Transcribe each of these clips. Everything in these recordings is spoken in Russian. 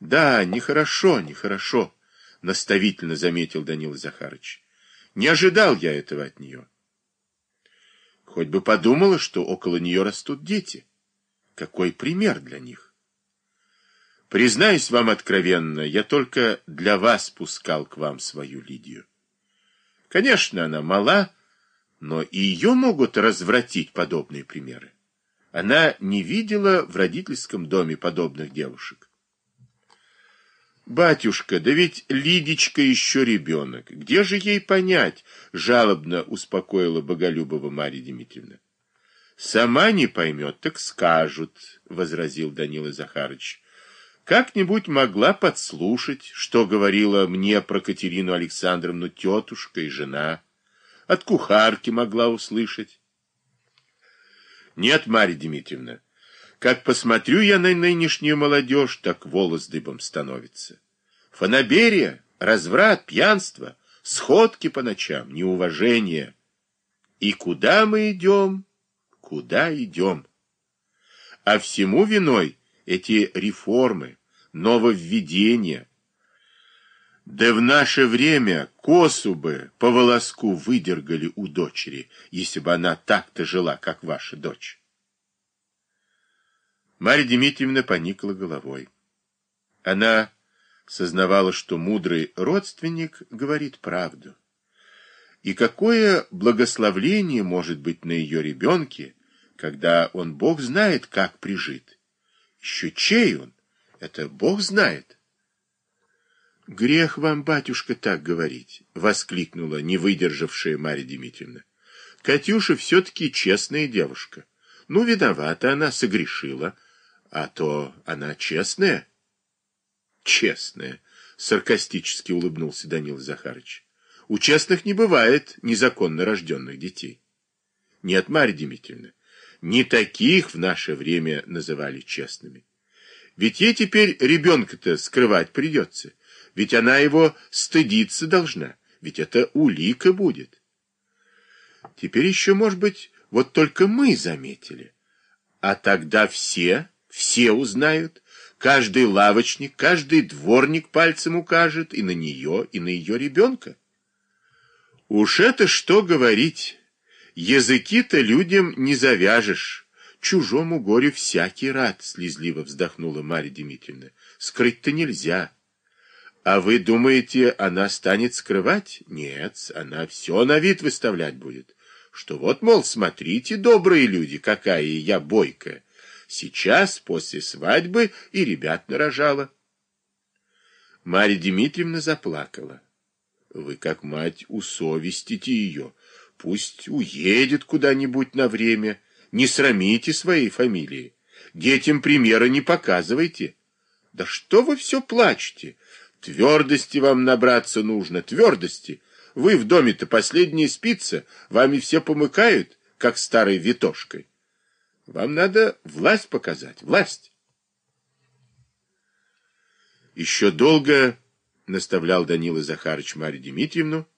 Да, нехорошо, нехорошо, наставительно заметил Данил Захарыч. Не ожидал я этого от нее. Хоть бы подумала, что около нее растут дети. Какой пример для них. Признаюсь вам откровенно, я только для вас пускал к вам свою Лидию. Конечно, она мала, но и ее могут развратить подобные примеры. Она не видела в родительском доме подобных девушек. «Батюшка, да ведь Лидичка еще ребенок. Где же ей понять?» — жалобно успокоила Боголюбова Марья Дмитриевна. «Сама не поймет, так скажут», — возразил Данила Захарыч. «Как-нибудь могла подслушать, что говорила мне про Катерину Александровну тетушка и жена. От кухарки могла услышать». «Нет, Марья Дмитриевна, как посмотрю я на нынешнюю молодежь, так волос дыбом становится. Фанаберия, разврат, пьянство, сходки по ночам, неуважение. И куда мы идем? Куда идем? А всему виной эти реформы, нововведения. Да в наше время косу бы по волоску выдергали у дочери, если бы она так-то жила, как ваша дочь. Марья Дмитриевна поникла головой. Она сознавала, что мудрый родственник говорит правду. И какое благословление может быть на ее ребенке, когда он, Бог знает, как прижит. Еще чей он? Это Бог знает. «Грех вам, батюшка, так говорить!» — воскликнула не выдержавшая Марья Дмитриевна. «Катюша все-таки честная девушка. Ну, виновата она, согрешила, а то она честная? Честная, саркастически улыбнулся Данил Захарыч. У честных не бывает незаконно рожденных детей. Нет, Марья Дмитриевна, не таких в наше время называли честными. Ведь ей теперь ребенка-то скрывать придется. Ведь она его стыдиться должна. Ведь это улика будет. Теперь еще, может быть, вот только мы заметили. А тогда все все узнают, каждый лавочник, каждый дворник пальцем укажет и на нее, и на ее ребенка. Уж это что говорить, языки-то людям не завяжешь, чужому горю всякий рад, слезливо вздохнула Марья Дмитриевна. Скрыть-то нельзя. А вы думаете, она станет скрывать? Нет, она все на вид выставлять будет. Что вот, мол, смотрите, добрые люди, какая я бойкая. Сейчас, после свадьбы, и ребят нарожала. Марья Дмитриевна заплакала. Вы, как мать, усовестите ее. Пусть уедет куда-нибудь на время. Не срамите своей фамилии. Детям примера не показывайте. Да что вы все плачете? Твердости вам набраться нужно, твердости. Вы в доме-то последняя спица, вами все помыкают, как старой витошкой. Вам надо власть показать, власть. Еще долго наставлял Данила Захарыч Марью Дмитриевну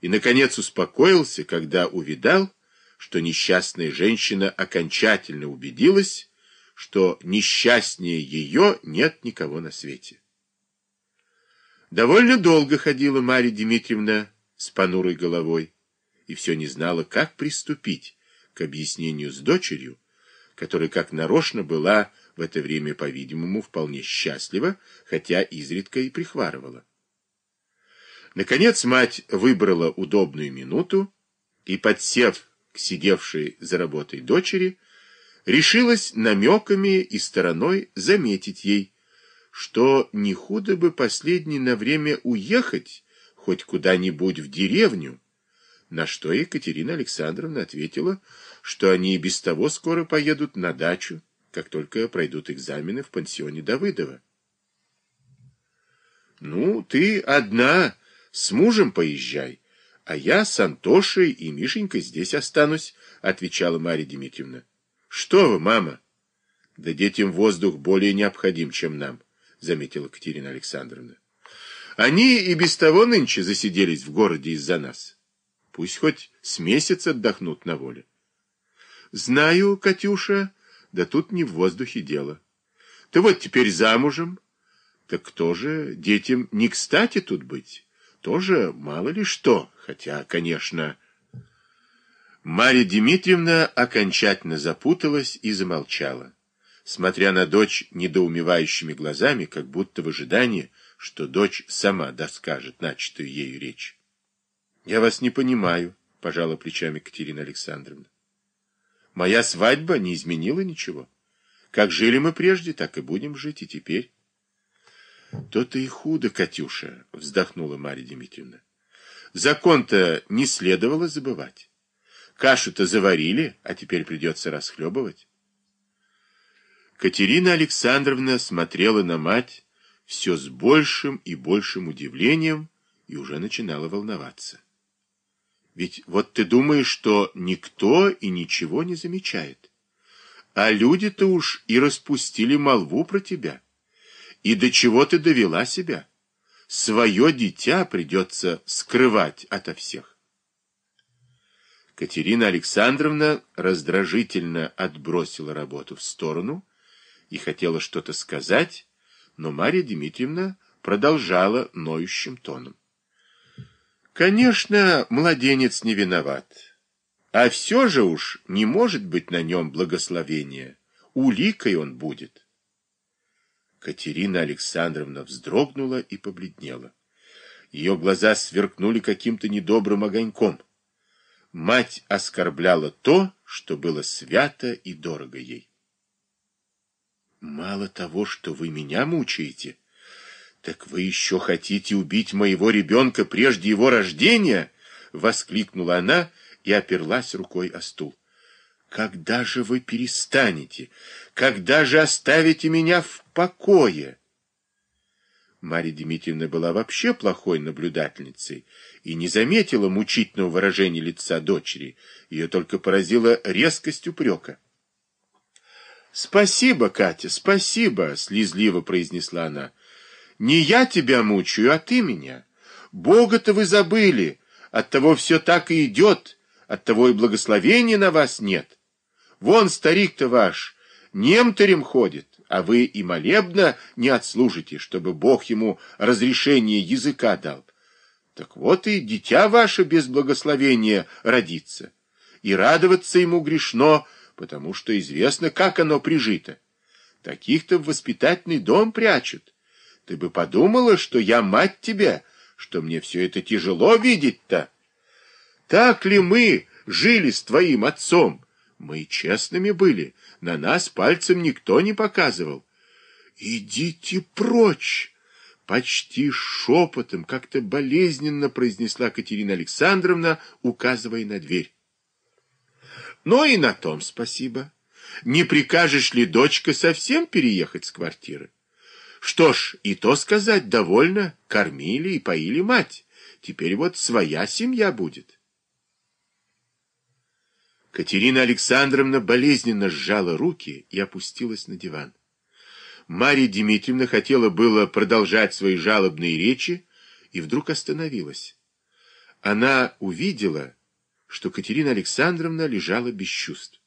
и, наконец, успокоился, когда увидал, что несчастная женщина окончательно убедилась, что несчастнее ее нет никого на свете. Довольно долго ходила Марья Дмитриевна с понурой головой и все не знала, как приступить к объяснению с дочерью, которая как нарочно была в это время, по-видимому, вполне счастлива, хотя изредка и прихварывала. Наконец мать выбрала удобную минуту и, подсев к сидевшей за работой дочери, решилась намеками и стороной заметить ей, что не худо бы последней на время уехать хоть куда-нибудь в деревню, на что Екатерина Александровна ответила, что они и без того скоро поедут на дачу, как только пройдут экзамены в пансионе Давыдова. «Ну, ты одна, с мужем поезжай, а я с Антошей и Мишенькой здесь останусь», — отвечала Марья Дмитриевна. «Что вы, мама?» «Да детям воздух более необходим, чем нам», — заметила Катерина Александровна. «Они и без того нынче засиделись в городе из-за нас». Пусть хоть с месяц отдохнут на воле. Знаю, Катюша, да тут не в воздухе дело. Ты вот теперь замужем, Так кто же детям не кстати тут быть? Тоже мало ли что, хотя, конечно... Марья Дмитриевна окончательно запуталась и замолчала, смотря на дочь недоумевающими глазами, как будто в ожидании, что дочь сама доскажет начатую ею речь. — Я вас не понимаю, — пожала плечами Катерина Александровна. — Моя свадьба не изменила ничего. Как жили мы прежде, так и будем жить и теперь. — То-то и худо, Катюша, — вздохнула Марья Дмитриевна. — Закон-то не следовало забывать. Кашу-то заварили, а теперь придется расхлебывать. Катерина Александровна смотрела на мать все с большим и большим удивлением и уже начинала волноваться. Ведь вот ты думаешь, что никто и ничего не замечает. А люди-то уж и распустили молву про тебя. И до чего ты довела себя? Свое дитя придется скрывать ото всех. Катерина Александровна раздражительно отбросила работу в сторону и хотела что-то сказать, но Марья Дмитриевна продолжала ноющим тоном. Конечно, младенец не виноват, а все же уж не может быть на нем благословения, уликой он будет. Катерина Александровна вздрогнула и побледнела. Ее глаза сверкнули каким-то недобрым огоньком мать оскорбляла то, что было свято и дорого ей. Мало того, что вы меня мучаете, так вы еще хотите убить моего ребенка прежде его рождения? Воскликнула она и оперлась рукой о стул. Когда же вы перестанете? Когда же оставите меня в покое? Марья Дмитриевна была вообще плохой наблюдательницей и не заметила мучительного выражения лица дочери. Ее только поразила резкость упрека. «Спасибо, Катя, спасибо!» — слезливо произнесла она. «Не я тебя мучаю, а ты меня. Бога-то вы забыли, оттого все так и идет, оттого и благословения на вас нет. Вон старик-то ваш, немтарем ходит, а вы и молебно не отслужите, чтобы Бог ему разрешение языка дал. Так вот и дитя ваше без благословения родится. И радоваться ему грешно, потому что известно, как оно прижито. Таких-то в воспитательный дом прячут. Ты бы подумала, что я мать тебе, что мне все это тяжело видеть-то. Так ли мы жили с твоим отцом? Мы честными были, на нас пальцем никто не показывал. «Идите прочь!» Почти шепотом, как-то болезненно произнесла Катерина Александровна, указывая на дверь. «Ну и на том спасибо. Не прикажешь ли, дочка, совсем переехать с квартиры?» Что ж, и то сказать довольно, кормили и поили мать. Теперь вот своя семья будет. Катерина Александровна болезненно сжала руки и опустилась на диван. Марья Дмитриевна хотела было продолжать свои жалобные речи и вдруг остановилась. Она увидела, что Катерина Александровна лежала без чувств.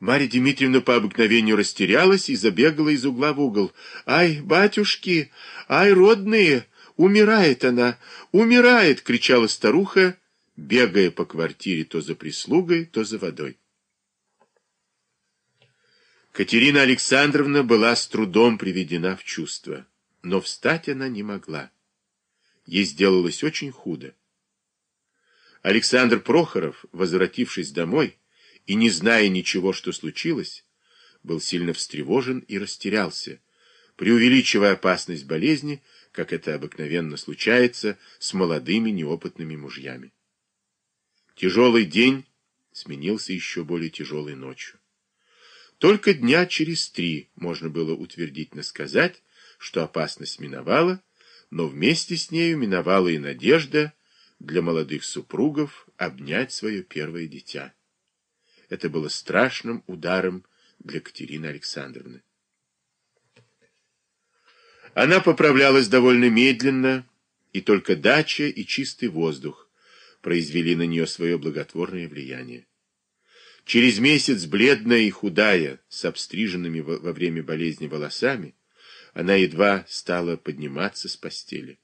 Марья Дмитриевна по обыкновению растерялась и забегала из угла в угол. «Ай, батюшки! Ай, родные! Умирает она! Умирает!» — кричала старуха, бегая по квартире то за прислугой, то за водой. Катерина Александровна была с трудом приведена в чувство, но встать она не могла. Ей сделалось очень худо. Александр Прохоров, возвратившись домой и не зная ничего, что случилось, был сильно встревожен и растерялся, преувеличивая опасность болезни, как это обыкновенно случается с молодыми неопытными мужьями. Тяжелый день сменился еще более тяжелой ночью. Только дня через три можно было утвердительно сказать, что опасность миновала, но вместе с нею миновала и надежда для молодых супругов обнять свое первое дитя. Это было страшным ударом для Катерины Александровны. Она поправлялась довольно медленно, и только дача и чистый воздух произвели на нее свое благотворное влияние. Через месяц, бледная и худая, с обстриженными во время болезни волосами, Она едва стала подниматься с постели.